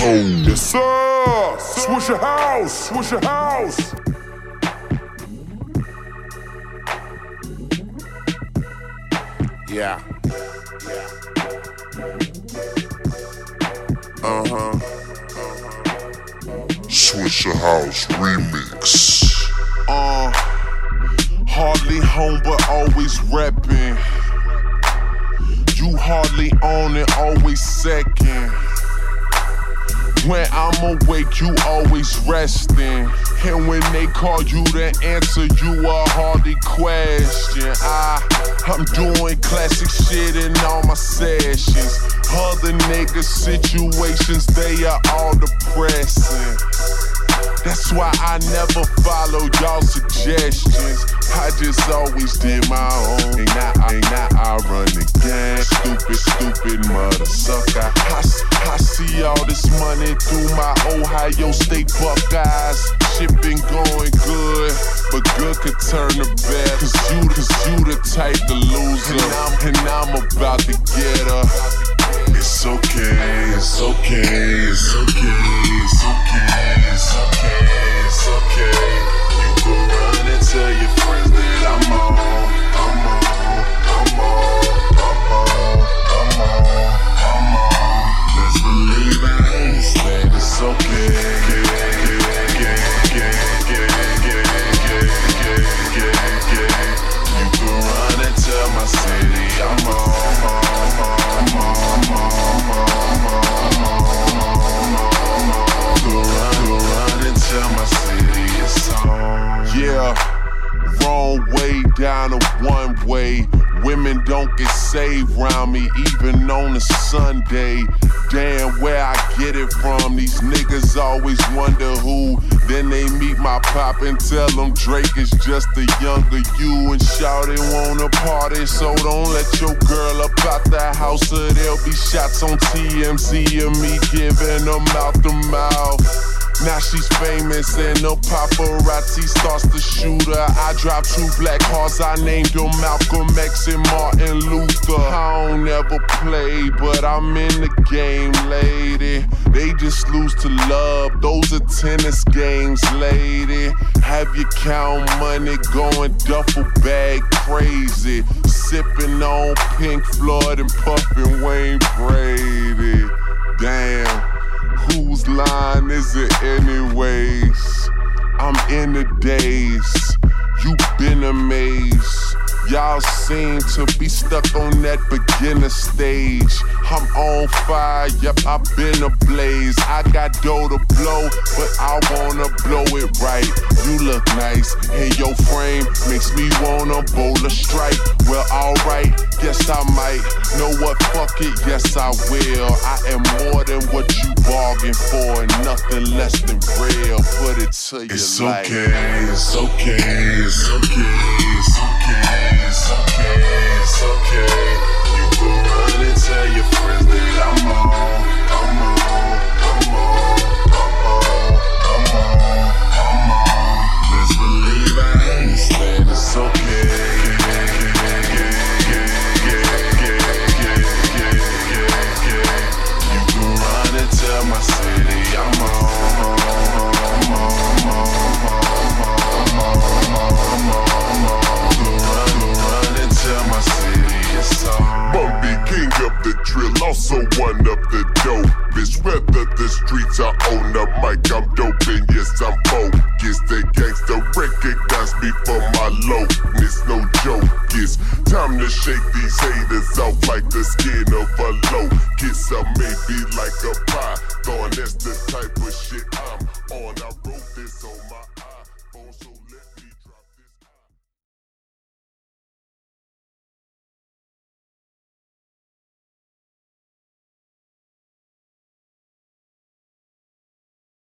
home. Yes, sir. Swish your house. Swish your house. Yeah. Yeah. Uh huh. Swishahouse remix. Uh, hardly home, but always reppin'. You hardly on it, always second. When I'm awake, you always resting. And when they call you to answer, you a hardly question. I, I'm doing classic shit in all my sessions. Other niggas' situations, they are all depressing. That's why I never follow y'all suggestions. I just always did my own. And now, ain't now I run the game. Stupid, stupid mother sucker. I, I see all this money through my Ohio State Buckeyes. Shit been going good, but good could turn to bad. Cause you, cause you the type to lose. And I'm, and I'm about to get Wrong way down a one way. Women don't get saved round me, even on a Sunday. Damn, where I get it from. These niggas always wonder who. Then they meet my pop and tell them Drake is just a younger you. And shout they wanna party, so don't let your girl up out the house, or there'll be shots on TMZ of me giving them mouth to mouth. Now she's famous and the paparazzi starts to shoot her. I drive two black cars, I named them Malcolm X and Martin Luther. I don't ever play, but I'm in the game, lady. They just lose to love, those are tennis games, lady. Have you count money going duffel bag crazy. Sipping on Pink Floyd and puffing Wayne Brady. Damn. Whose line is it anyways? I'm in the days, You've been amazed. Y'all seem to be stuck on that beginner stage. I'm on fire, yep, I've been ablaze. I got dough to blow, but I wanna blow it right. You look nice, and your frame makes me wanna bowl a strike. Well, alright, guess I might. Know what, fuck it, yes I will. I am more than what you bargained for, and nothing less than real. Put it to you It's okay, it's okay, it's okay, it's okay, it's okay, also one of the dope, dopest. Whether the streets are on the mic, I'm dope and yes, I'm focused. The gangster recognize me for my lowness, no joke. It's time to shake these haters off like the skin of a locust. Or maybe like a python, that's the type of shit I'm on. I wrote this on my